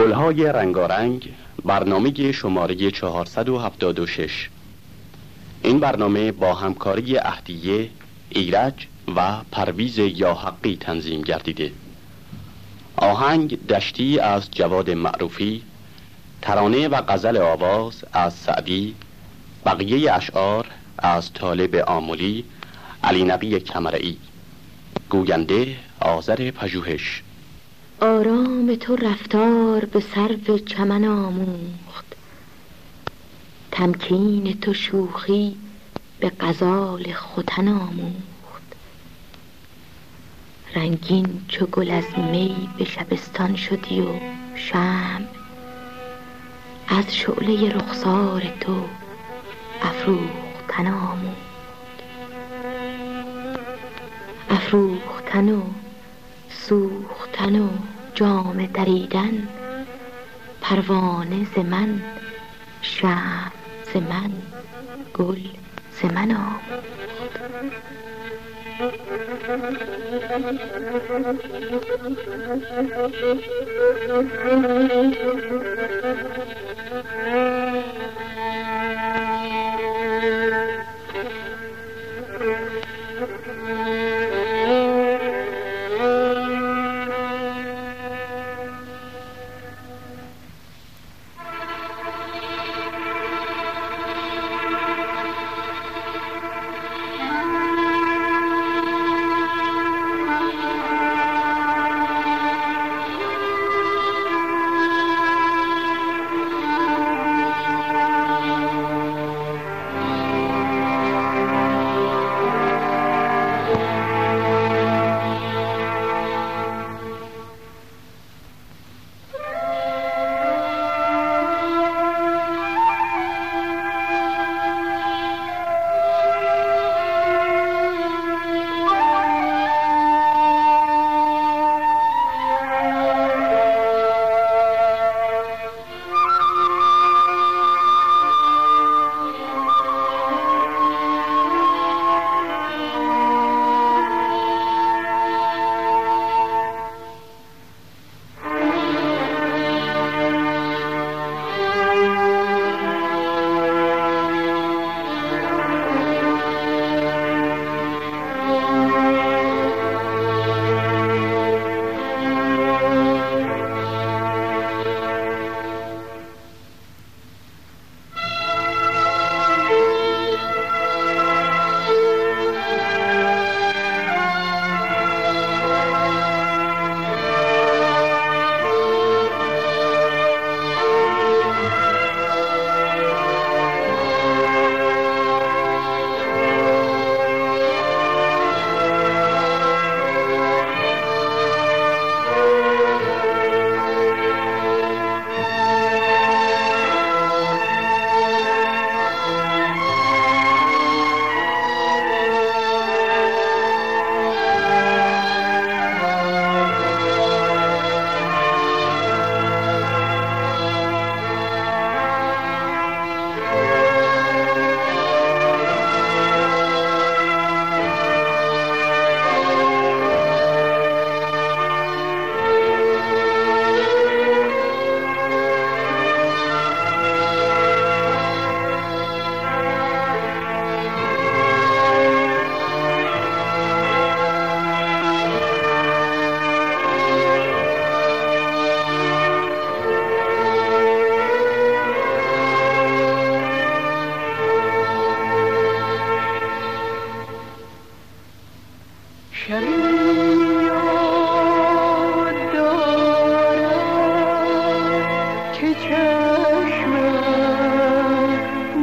گلهای رنگارنگ برنامه شماره 476 این برنامه با همکاری اهدیه، ایرج و پرویز یا حقی تنظیم گردیده. آهنگ دشتی از جواد معروفی ترانه و غزل آواز از سعدی بقیه اشعار از طالب آمولی علی نبی کمرئی گوینده آذر پژوهش. آرام تو رفتار به سرو چمن آموخت. تمکین تو شوخی به غزال ختن آموخت. رنگین چو گل از می به شبستان شدی و شم از شعله رخسار تو افروختن آموخت. افروختن و تن و جام دریدن پروانه ز من شهر ز من گل ز من Thank you.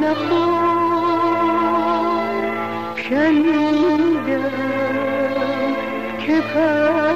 نخواه. شنیدم که پر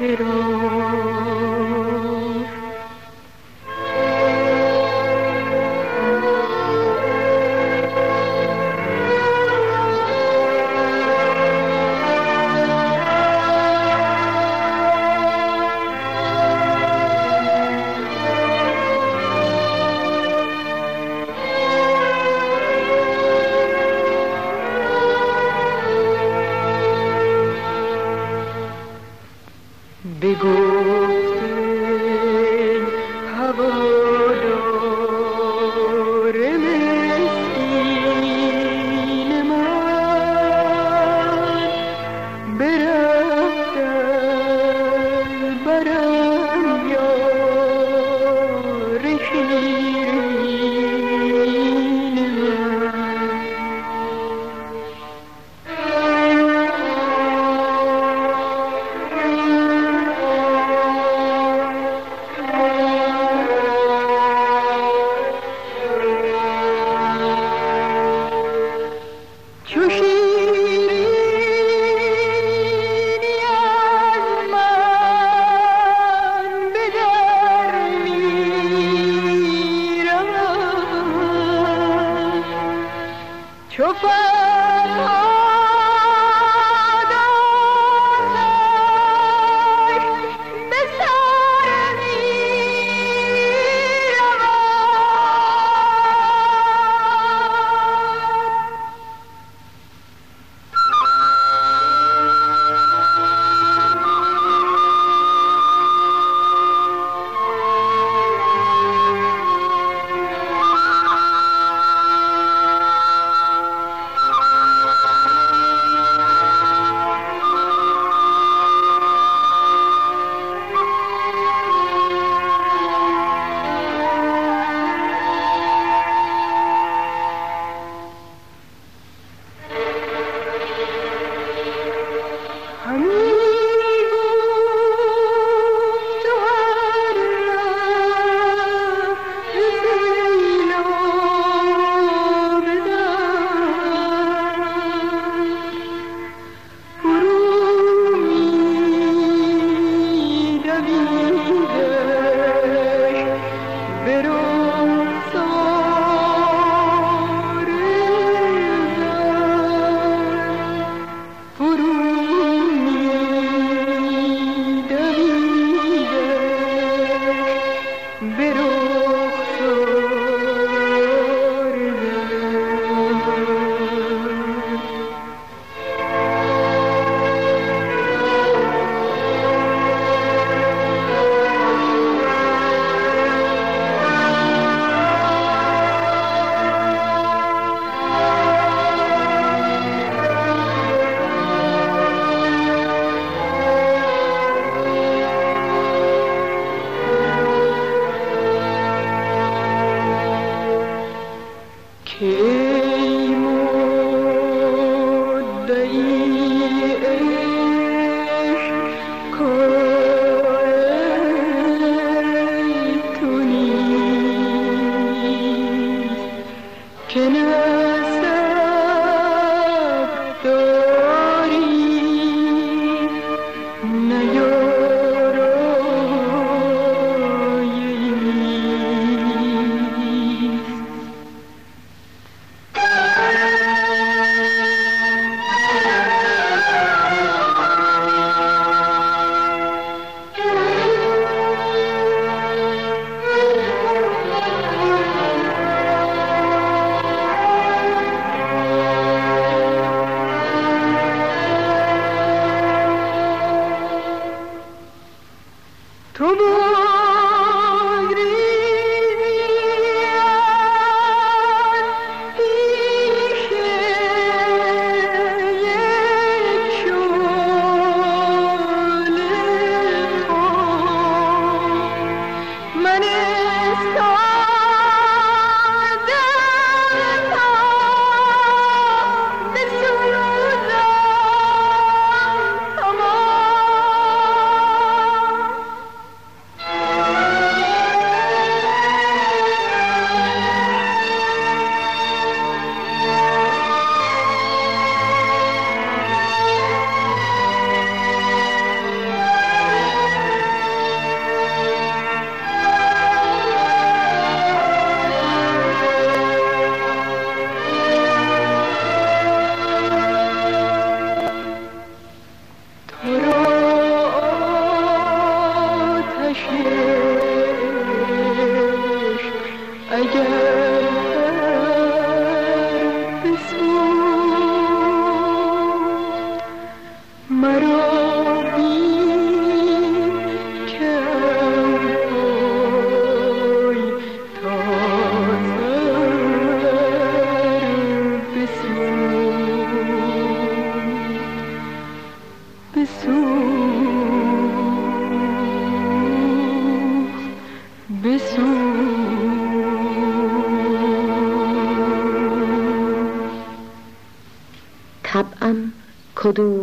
फिरो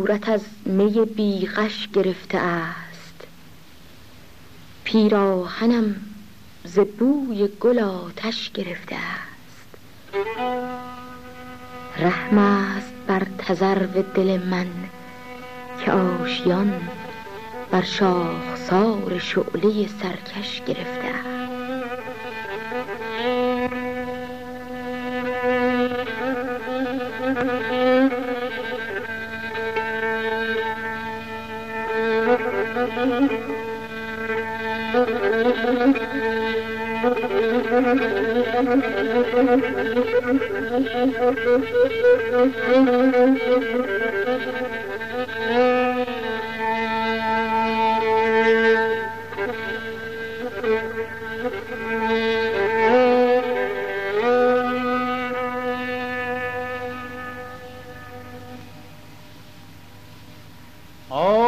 کدورت از می بیغش گرفته است. پیراهنم ز بوی گل آتش گرفته است. رحم است بر تذرو دل من که آشیان بر شاخسار شعله سرکش گرفته است. Oh.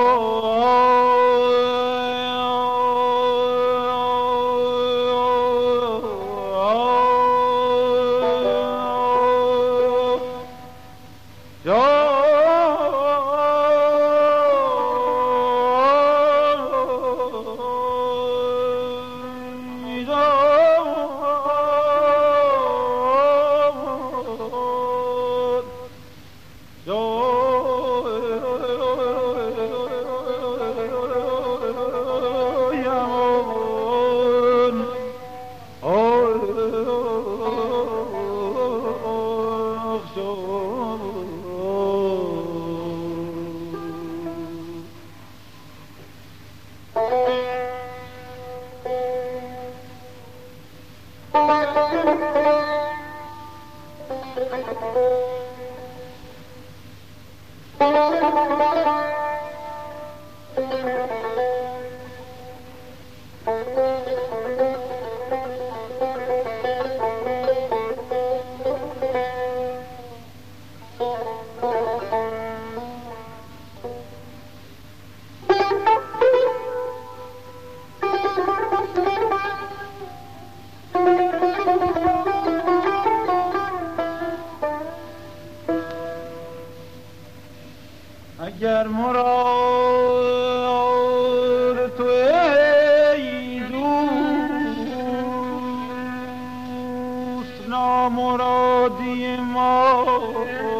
oh.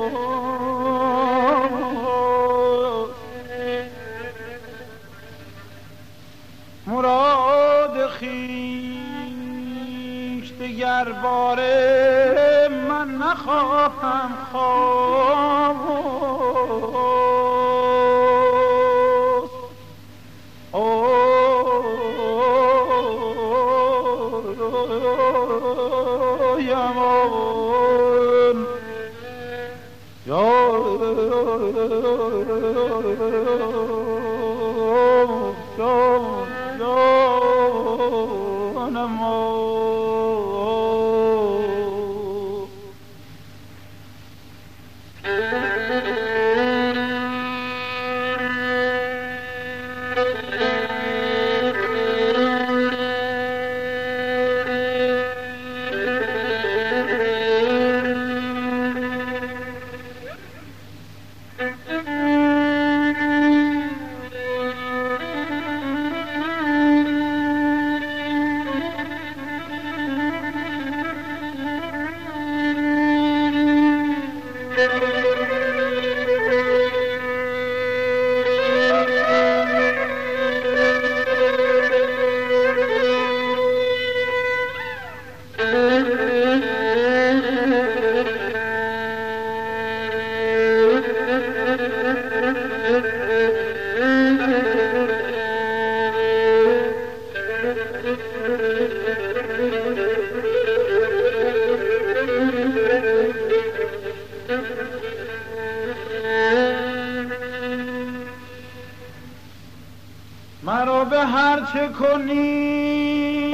مرا به هر چه کنی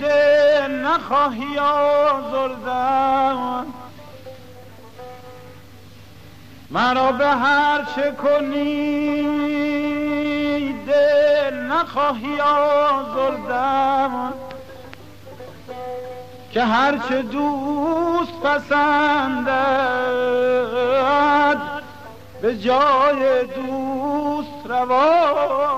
ده نخواهی آزردن مرا به هر چه کنی ده نخواهی آزردن که هرچه دوست پسندد به جای دوست رواست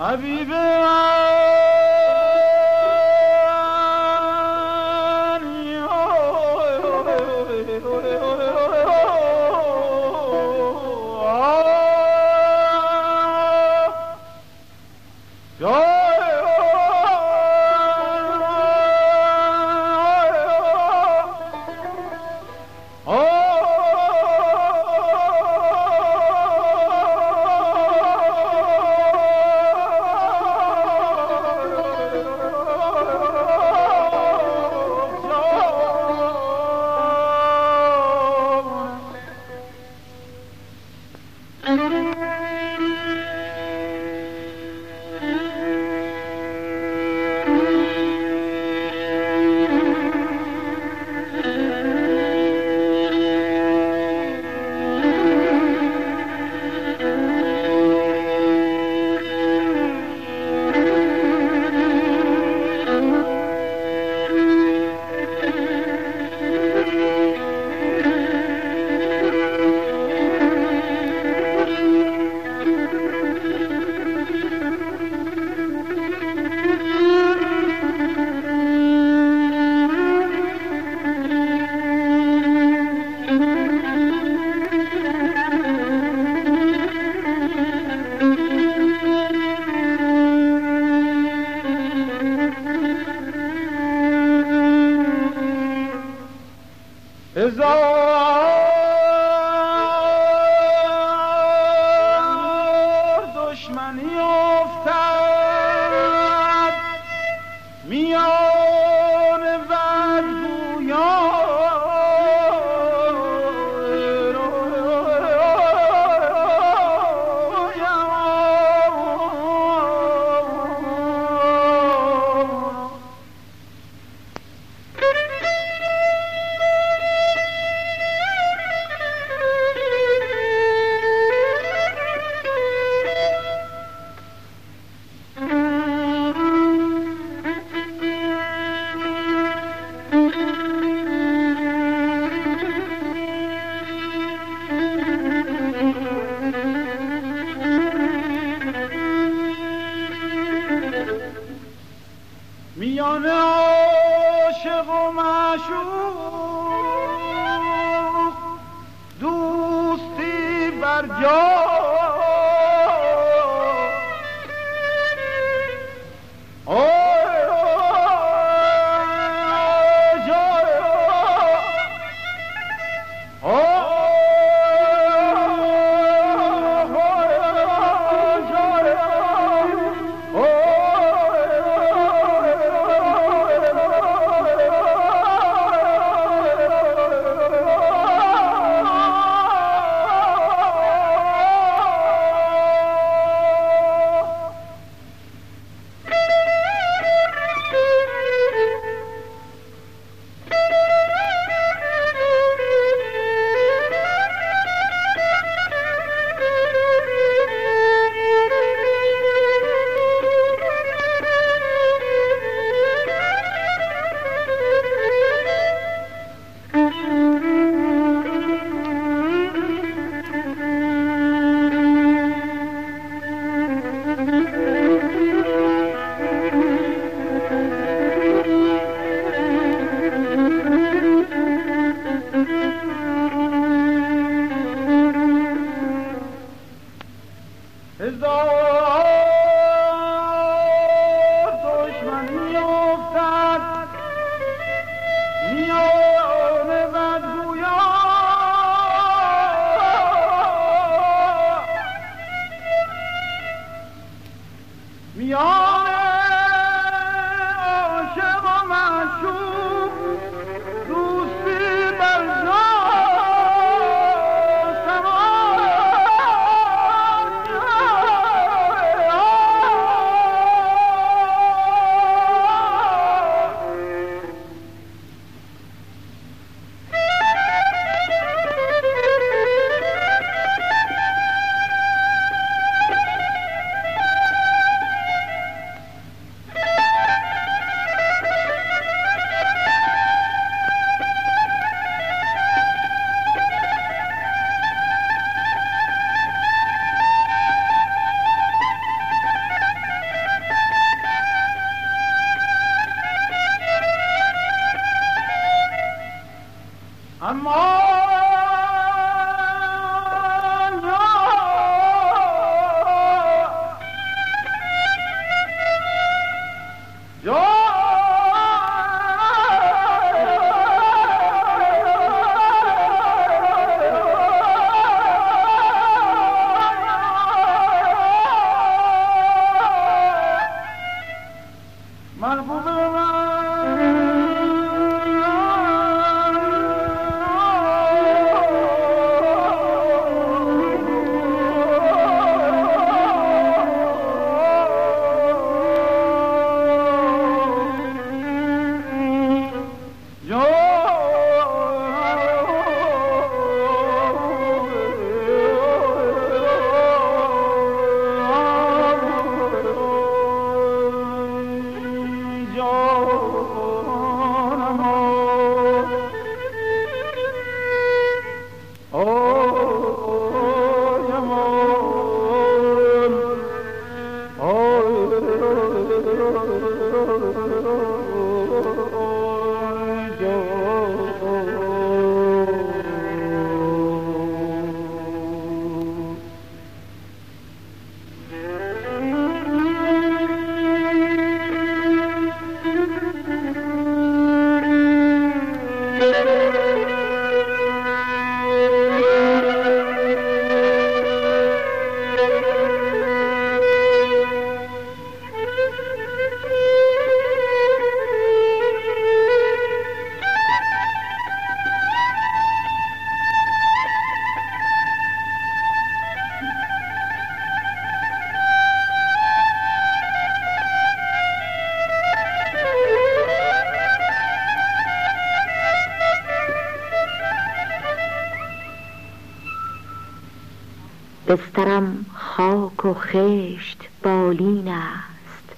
A viver! عاشق و معشوق دوستی بر جای بسترم خاک و خشت بالین است.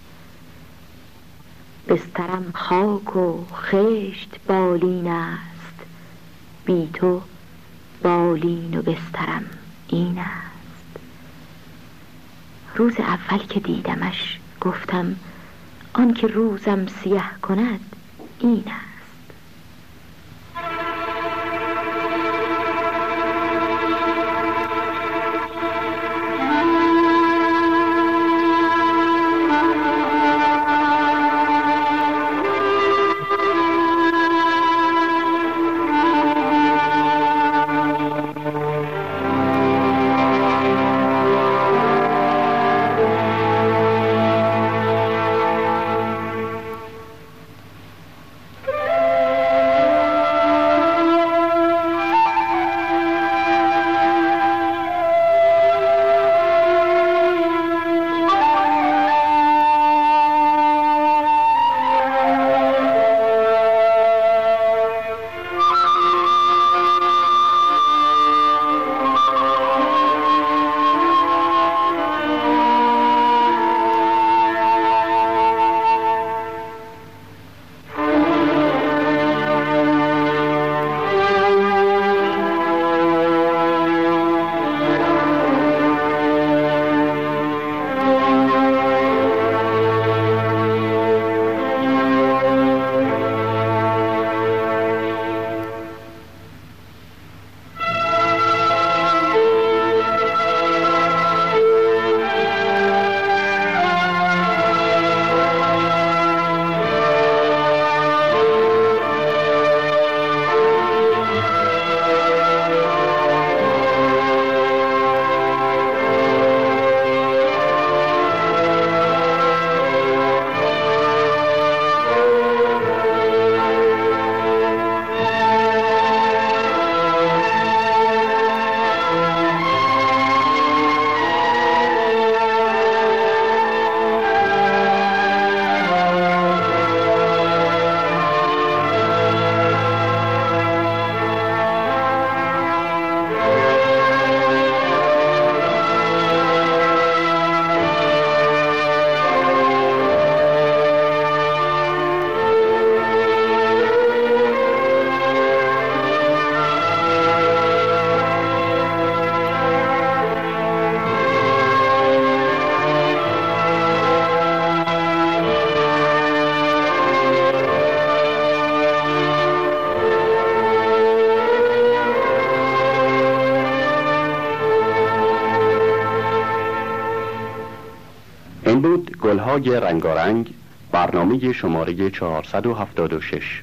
بسترم خاک و خشت بالین است. بی تو بالین و بسترم این است. روز اول که دیدمش گفتم آنکه روزم سیه کند این است گلهای رنگارنگ برنامه شماره 476